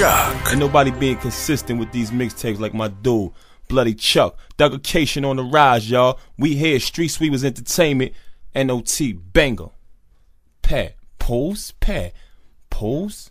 Chuck. Ain't nobody being consistent with these mixtapes like my dude, Bloody Chuck. Duggication on the rise, y'all. We here, Street Sweepers Entertainment, NOT Banger. Pat, pose, Pat, pose.